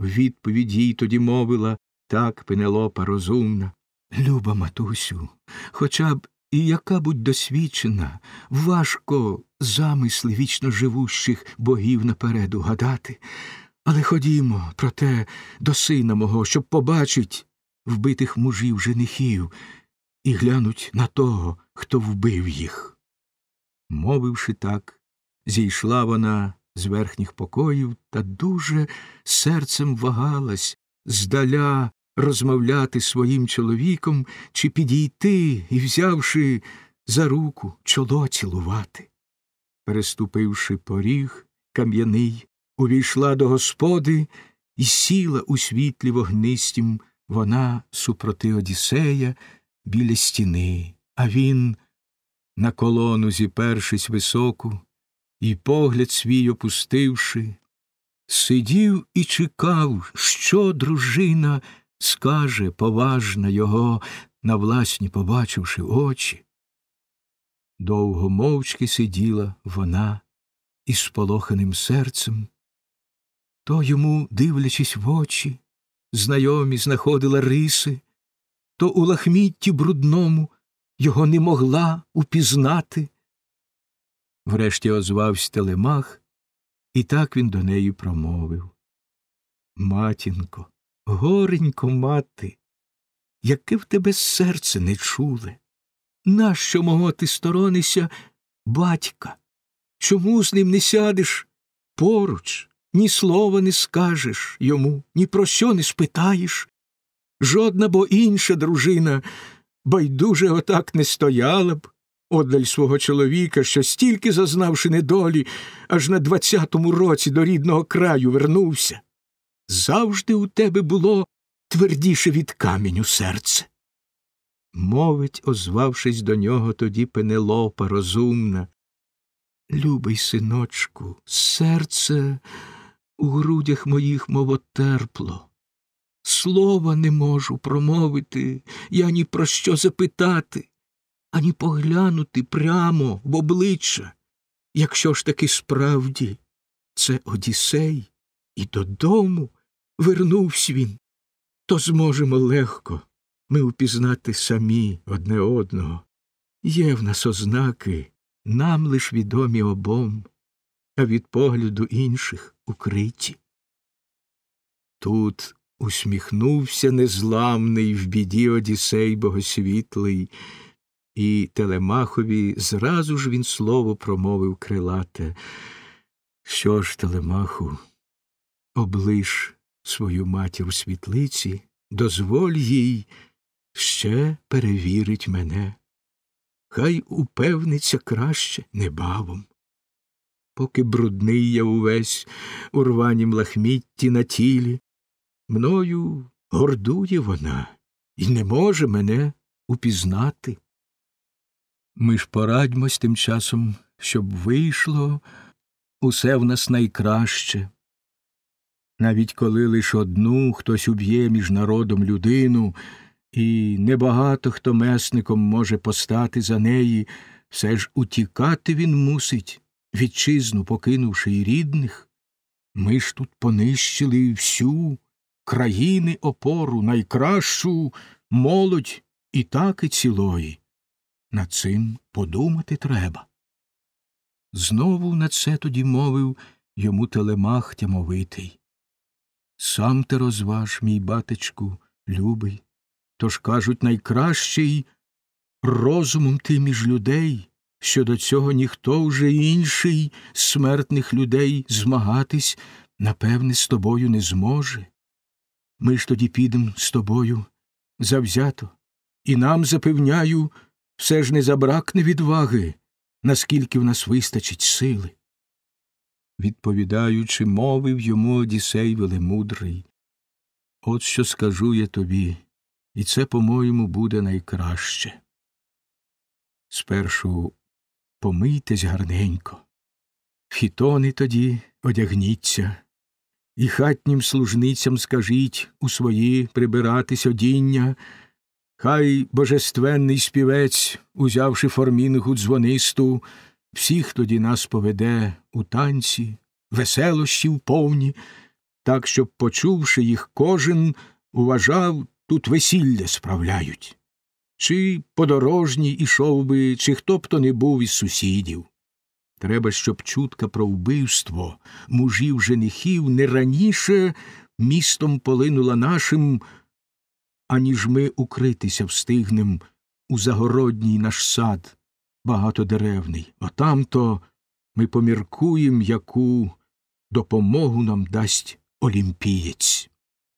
Відповідь їй тоді мовила так Пенелопа розумна. Люба матусю, хоча б і яка будь досвідчена, важко замисли вічно живущих богів напереду гадати. Але ходімо, проте, до сина мого, щоб побачить вбитих мужів женихів і глянуть на того, хто вбив їх. Мовивши так, зійшла вона з верхніх покоїв та дуже серцем вагалась здаля розмовляти своїм чоловіком чи підійти і, взявши за руку, чоло цілувати. Переступивши поріг кам'яний, увійшла до господи і сіла у світлі вогнистім вона супроти Одіссея біля стіни, а він, на колону зіпершись високу, і погляд свій опустивши, сидів і чекав, що дружина скаже поважна його, на власні побачивши очі. Довго мовчки сиділа вона із сполоханим серцем, то йому, дивлячись в очі, знайомі знаходила риси, то у лахмітті брудному його не могла упізнати. Врешті озвався телемах, і так він до неї промовив Матінко, горенько мати, яке в тебе серце не чуле. Нащо мого ти сторонися, батька? Чому з ним не сядеш поруч, ні слова не скажеш йому, ні про що не спитаєш? Жодна бо інша дружина байдуже отак не стояла б, одаль свого чоловіка, що стільки зазнавши недолі, аж на двадцятому році до рідного краю вернувся. Завжди у тебе було твердіше від каменю серце. Мовить, озвавшись до нього тоді Пенелопа розумна. Любий синочку, серце у грудях моїх мов терпло. Слова не можу промовити, я ні про що запитати, ані поглянути прямо в обличчя. Якщо ж таки справді це Одіссей, і додому вернувся він, то зможемо легко ми упізнати самі одне одного. Є в нас ознаки, нам лиш відомі обом, а від погляду інших укриті. Тут усміхнувся незламний в біді Одісей богосвітлий, і Телемахові зразу ж він слово промовив крилате. Що ж, Телемаху, облиш свою матір у світлиці, дозволь їй ще перевірить мене. Хай упевниться краще небавом. Поки брудний я увесь у рванім лахмітті на тілі, мною гордує вона і не може мене упізнати. Ми ж порадьмось тим часом, щоб вийшло усе в нас найкраще. Навіть коли лиш одну хтось уб'є між народом людину, і небагато хто месником може постати за неї, все ж утікати він мусить, вітчизну покинувши й рідних. Ми ж тут понищили всю країни опору, найкращу молодь і так і цілої. Над цим подумати треба. Знову на це тоді мовив йому телемах тямовитий. Сам ти розваж, мій батечку, любий, тож кажуть найкращий розумом ти між людей, що до цього ніхто вже інший смертних людей змагатись, напевне, з тобою не зможе. Ми ж тоді підем з тобою завзято, і нам, запевняю, все ж не забракне відваги, наскільки в нас вистачить сили. Відповідаючи, мовив йому Одісей велемудрий. От що скажу я тобі, і це, по-моєму, буде найкраще. Спершу помийтесь гарненько, хітони тоді одягніться, і хатнім служницям скажіть у свої прибиратись одіння, хай божественний співець, узявши формінгу дзвонисту, всіх тоді нас поведе у танці, веселощів повні, так, щоб, почувши їх, кожен уважав, тут весілля справляють. Чи подорожній ішов би, чи хто б то не був із сусідів. Треба, щоб чутка про вбивство мужів женихів не раніше містом полинула нашим, аніж ми укритися встигнем у загородній наш сад багатодеревний. Отам-то ми поміркуєм, яку допомогу нам дасть олімпієць.